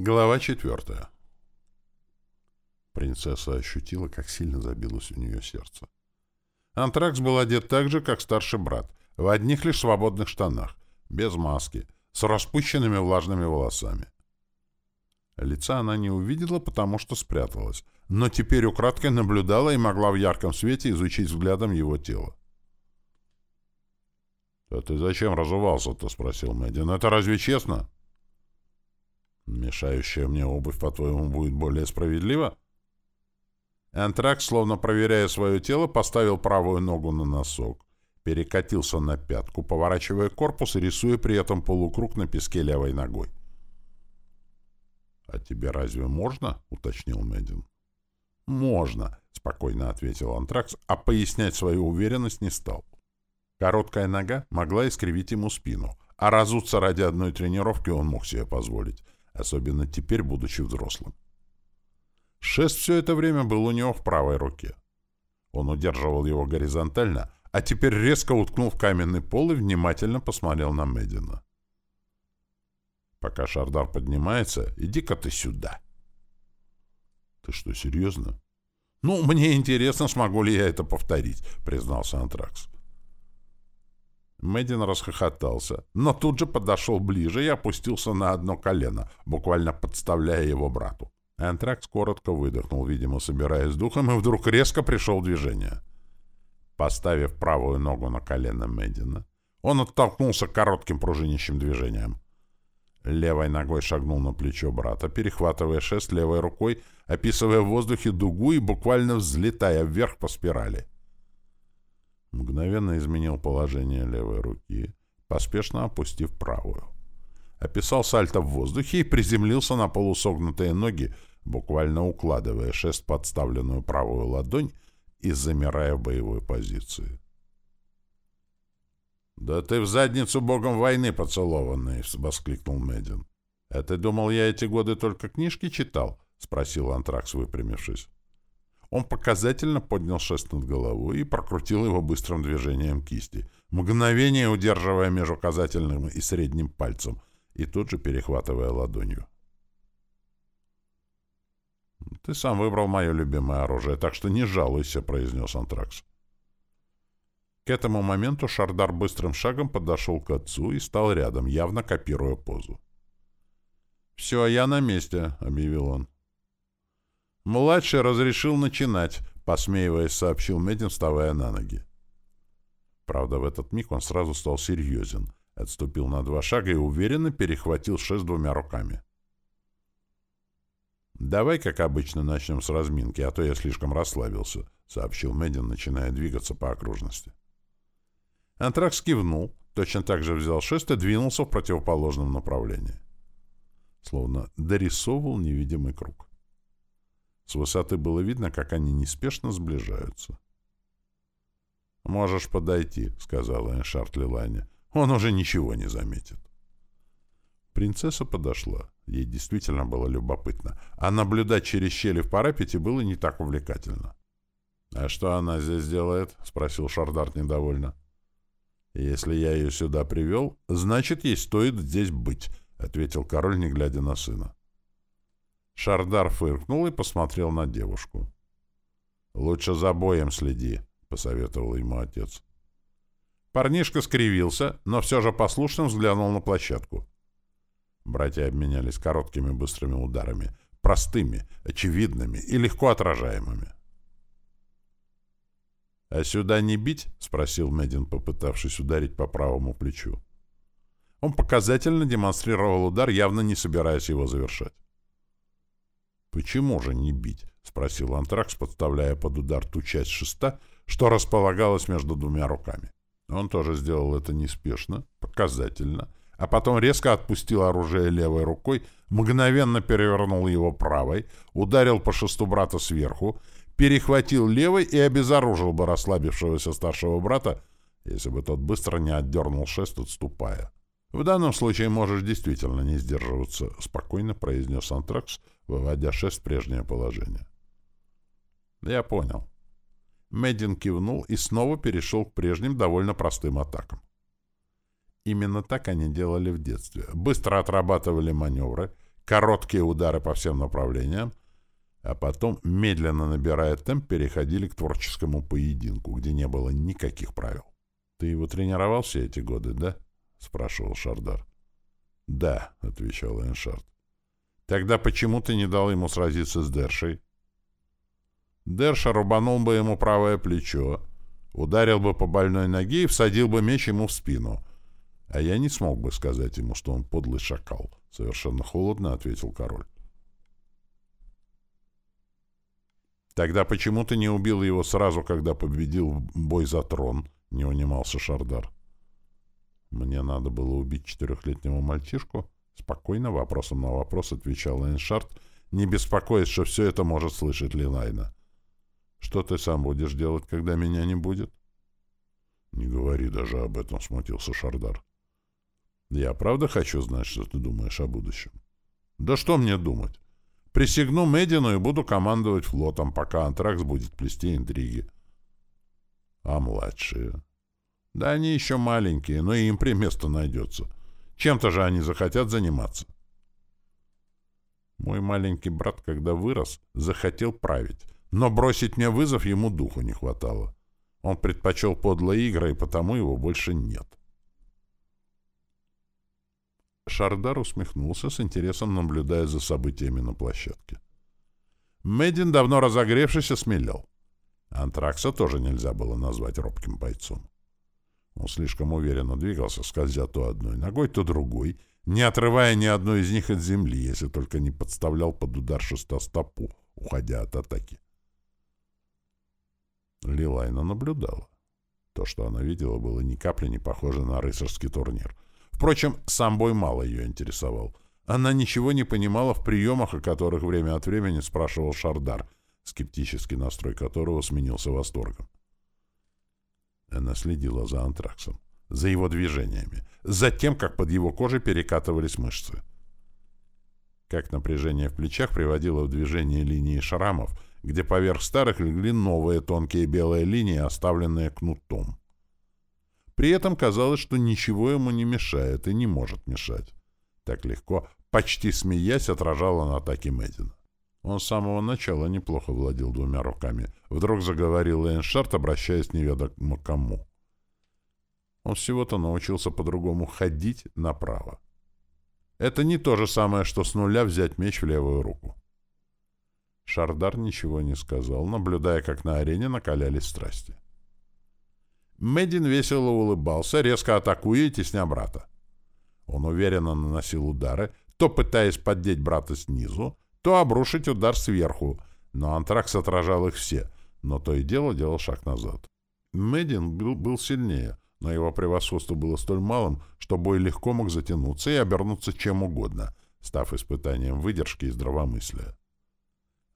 Глава четвертая. Принцесса ощутила, как сильно забилось у нее сердце. Антракс был одет так же, как старший брат, в одних лишь свободных штанах, без маски, с распущенными влажными волосами. Лица она не увидела, потому что спряталась, но теперь украдкой наблюдала и могла в ярком свете изучить взглядом его тело. — А ты зачем разувался-то? — спросил Мэддин. — Это разве честно? — Мешающая мне обувь, по-твоему, будет более справедлива? Антракс, словно проверяя свое тело, поставил правую ногу на носок, перекатился на пятку, поворачивая корпус и рисуя при этом полукруг на песке левой ногой. — А тебе разве можно? — уточнил Мэддин. — Можно, — спокойно ответил Антракс, а пояснять свою уверенность не стал. Короткая нога могла искривить ему спину, а разуться ради одной тренировки он мог себе позволить — особенно теперь, будучи взрослым. Шест все это время был у него в правой руке. Он удерживал его горизонтально, а теперь резко уткнул в каменный пол и внимательно посмотрел на Медина. «Пока Шардар поднимается, иди-ка ты сюда». «Ты что, серьезно?» «Ну, мне интересно, смогу ли я это повторить», — признался Антракс. Мэддин расхохотался, но тут же подошел ближе и опустился на одно колено, буквально подставляя его брату. Антракс коротко выдохнул, видимо, собираясь духом, и вдруг резко пришел в движение. Поставив правую ногу на колено Мэддина, он оттолкнулся коротким пружинищим движением. Левой ногой шагнул на плечо брата, перехватывая шест левой рукой, описывая в воздухе дугу и буквально взлетая вверх по спирали. Мгновенно изменил положение левой руки, поспешно опустив правую. Описал сальто в воздухе и приземлился на полусогнутые ноги, буквально укладывая шест подставленную правую ладонь и замирая в боевой позиции. «Да ты в задницу богом войны поцелованный!» — воскликнул Мэддин. «А ты думал, я эти годы только книжки читал?» — спросил Антракс, выпрямившись. Он показательно поднял шест над головой и прокрутил его быстрым движением кисти, мгновение удерживая между указательным и средним пальцем, и тут же перехватывая ладонью. «Ты сам выбрал мое любимое оружие, так что не жалуйся», — произнес Антракс. К этому моменту Шардар быстрым шагом подошел к отцу и стал рядом, явно копируя позу. «Все, я на месте», — объявил он. «Младший разрешил начинать», — посмеиваясь, сообщил Медин, вставая на ноги. Правда, в этот миг он сразу стал серьезен, отступил на два шага и уверенно перехватил шест двумя руками. «Давай, как обычно, начнем с разминки, а то я слишком расслабился», — сообщил Медин, начиная двигаться по окружности. Антракс кивнул, точно так же взял шест и двинулся в противоположном направлении. Словно дорисовывал невидимый круг. С высоты было видно, как они неспешно сближаются. «Можешь подойти», — сказала Эншарт Лилане. «Он уже ничего не заметит». Принцесса подошла. Ей действительно было любопытно. А наблюдать через щели в парапете было не так увлекательно. «А что она здесь делает?» — спросил Шардарт недовольно. «Если я ее сюда привел, значит, ей стоит здесь быть», — ответил король, не глядя на сына. Шардар фыркнул и посмотрел на девушку. «Лучше за боем следи», — посоветовал ему отец. Парнишка скривился, но все же послушно взглянул на площадку. Братья обменялись короткими быстрыми ударами, простыми, очевидными и легко отражаемыми. «А сюда не бить?» — спросил Медин, попытавшись ударить по правому плечу. Он показательно демонстрировал удар, явно не собираясь его завершать. «Почему же не бить?» — спросил Антракс, подставляя под удар ту часть шеста, что располагалась между двумя руками. Он тоже сделал это неспешно, показательно, а потом резко отпустил оружие левой рукой, мгновенно перевернул его правой, ударил по шесту брата сверху, перехватил левой и обезоружил бы расслабившегося старшего брата, если бы тот быстро не отдернул шест, отступая. «В данном случае можешь действительно не сдерживаться», — спокойно произнес Антракс, выводя шест в прежнее положение. «Я понял». Меддин кивнул и снова перешел к прежним довольно простым атакам. Именно так они делали в детстве. Быстро отрабатывали маневры, короткие удары по всем направлениям, а потом, медленно набирая темп, переходили к творческому поединку, где не было никаких правил. — Ты его тренировал все эти годы, да? — спрашивал Шардар. — Да, — отвечал Эншард. — Тогда почему ты не дал ему сразиться с Дершей? Дерша рубанул бы ему правое плечо, ударил бы по больной ноге и всадил бы меч ему в спину. А я не смог бы сказать ему, что он подлый шакал. Совершенно холодно ответил король. Тогда почему ты не убил его сразу, когда победил бой за трон? Не унимался Шардар. Мне надо было убить четырехлетнего мальчишку? Спокойно, вопросом на вопрос отвечал Эйншард, не беспокоясь, что все это может слышать Линайна. Что ты сам будешь делать, когда меня не будет? Не говори даже об этом, смутился Шардар. Я правда хочу знать, что ты думаешь о будущем. Да что мне думать? Присягну Медину и буду командовать флотом, пока Антракс будет плести интриги. А младшие? Да они еще маленькие, но им при место найдется. Чем-то же они захотят заниматься. Мой маленький брат, когда вырос, захотел править. Но бросить мне вызов ему духу не хватало. Он предпочел подлые игры, и потому его больше нет. Шардар усмехнулся с интересом, наблюдая за событиями на площадке. Медин, давно разогревшись, осмелел. Антракса тоже нельзя было назвать робким бойцом. Он слишком уверенно двигался, скользя то одной ногой, то другой, не отрывая ни одной из них от земли, если только не подставлял под удар шестостопу, уходя от атаки. Лилайна наблюдала. То, что она видела, было ни капли не похоже на рыцарский турнир. Впрочем, сам бой мало ее интересовал. Она ничего не понимала в приемах, о которых время от времени спрашивал Шардар, скептический настрой которого сменился восторгом. Она следила за антраксом, за его движениями, за тем, как под его кожей перекатывались мышцы. Как напряжение в плечах приводило в движение линии шрамов — где поверх старых легли новые тонкие белые линии, оставленные кнутом. При этом казалось, что ничего ему не мешает и не может мешать. Так легко, почти смеясь, отражал он атаки Мэддина. Он с самого начала неплохо владел двумя руками. Вдруг заговорил Эйншарт, обращаясь неведомо кому. Он всего-то научился по-другому ходить направо. Это не то же самое, что с нуля взять меч в левую руку. Шардар ничего не сказал, наблюдая, как на арене накалялись страсти. Медин весело улыбался, резко атакуя и тесня брата. Он уверенно наносил удары, то пытаясь поддеть брата снизу, то обрушить удар сверху, но Антракс отражал их все, но то и дело делал шаг назад. Медин был, был сильнее, но его превосходство было столь малым, что бой легко мог затянуться и обернуться чем угодно, став испытанием выдержки и здравомыслия.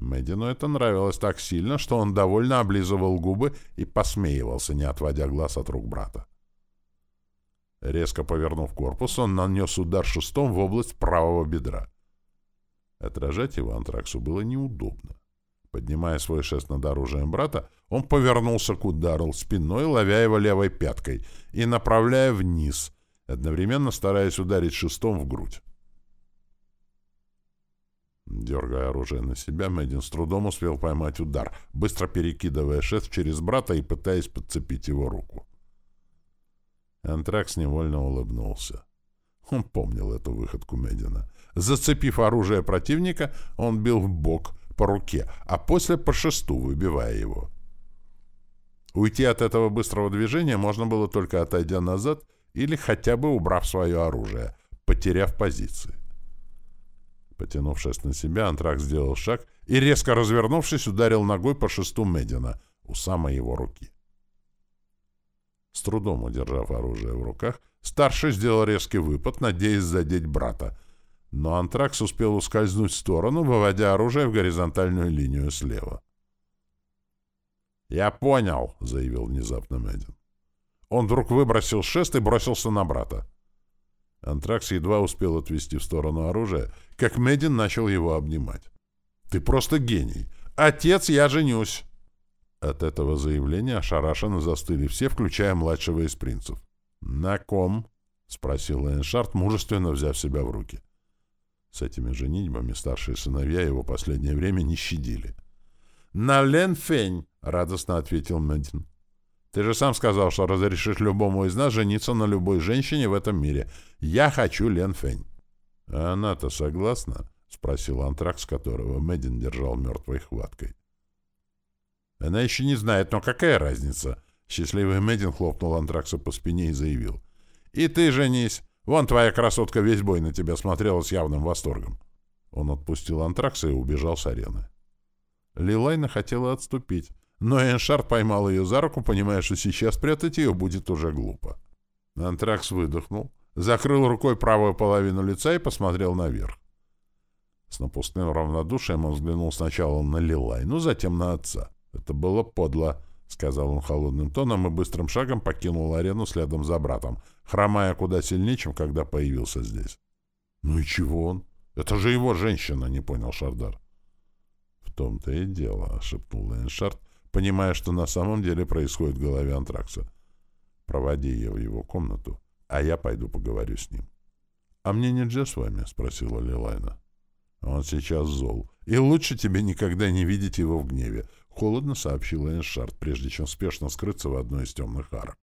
Мэддину это нравилось так сильно, что он довольно облизывал губы и посмеивался, не отводя глаз от рук брата. Резко повернув корпус, он нанес удар шестом в область правого бедра. Отражать его антраксу было неудобно. Поднимая свой шест над оружием брата, он повернулся к удару спиной, ловя его левой пяткой и направляя вниз, одновременно стараясь ударить шестом в грудь. Дергая оружие на себя, Мэддин с трудом успел поймать удар, быстро перекидывая шест через брата и пытаясь подцепить его руку. Антракс невольно улыбнулся. Он помнил эту выходку Медина. Зацепив оружие противника, он бил в бок по руке, а после по шесту, выбивая его. Уйти от этого быстрого движения можно было только отойдя назад или хотя бы убрав свое оружие, потеряв позиции. Потянувшись на себя, Антрак сделал шаг и, резко развернувшись, ударил ногой по шесту Медина у самой его руки. С трудом удержав оружие в руках, старший сделал резкий выпад, надеясь задеть брата, но Антракс успел ускользнуть в сторону, выводя оружие в горизонтальную линию слева. «Я понял», — заявил внезапно Мэддин. Он вдруг выбросил шест и бросился на брата. Антракс едва успел отвести в сторону оружия, как Медин начал его обнимать. «Ты просто гений! Отец, я женюсь!» От этого заявления ошарашенно застыли все, включая младшего из принцев. «На ком?» — спросил Эйншард, мужественно взяв себя в руки. С этими женитьбами старшие сыновья его последнее время не щадили. «На Лен Фень!» — радостно ответил Мэддин. «Ты же сам сказал, что разрешишь любому из нас жениться на любой женщине в этом мире. Я хочу Лен Фень». «А она-то согласна?» — спросил антракс, которого Мэддин держал мертвой хваткой. «Она еще не знает, но какая разница?» Счастливый Мэддин хлопнул антракса по спине и заявил. «И ты женись! Вон твоя красотка весь бой на тебя смотрела с явным восторгом». Он отпустил антракса и убежал с арены. Лилайна хотела отступить, но Эншард поймал ее за руку, понимая, что сейчас прятать ее будет уже глупо. Антракс выдохнул, закрыл рукой правую половину лица и посмотрел наверх. С напускным равнодушием он взглянул сначала на Лилайну, затем на отца. Это было подло. — сказал он холодным тоном и быстрым шагом покинул арену следом за братом, хромая куда сильнее, чем когда появился здесь. — Ну и чего он? Это же его женщина, — не понял Шардар. — В том-то и дело, — шепнул Эйншард, понимая, что на самом деле происходит в голове Антракса. — Проводи ее в его комнату, а я пойду поговорю с ним. — А мне нельзя с вами? — спросила Лилайна. — Он сейчас зол, и лучше тебе никогда не видеть его в гневе. — холодно сообщил Эйншард, прежде чем спешно скрыться в одной из темных арок.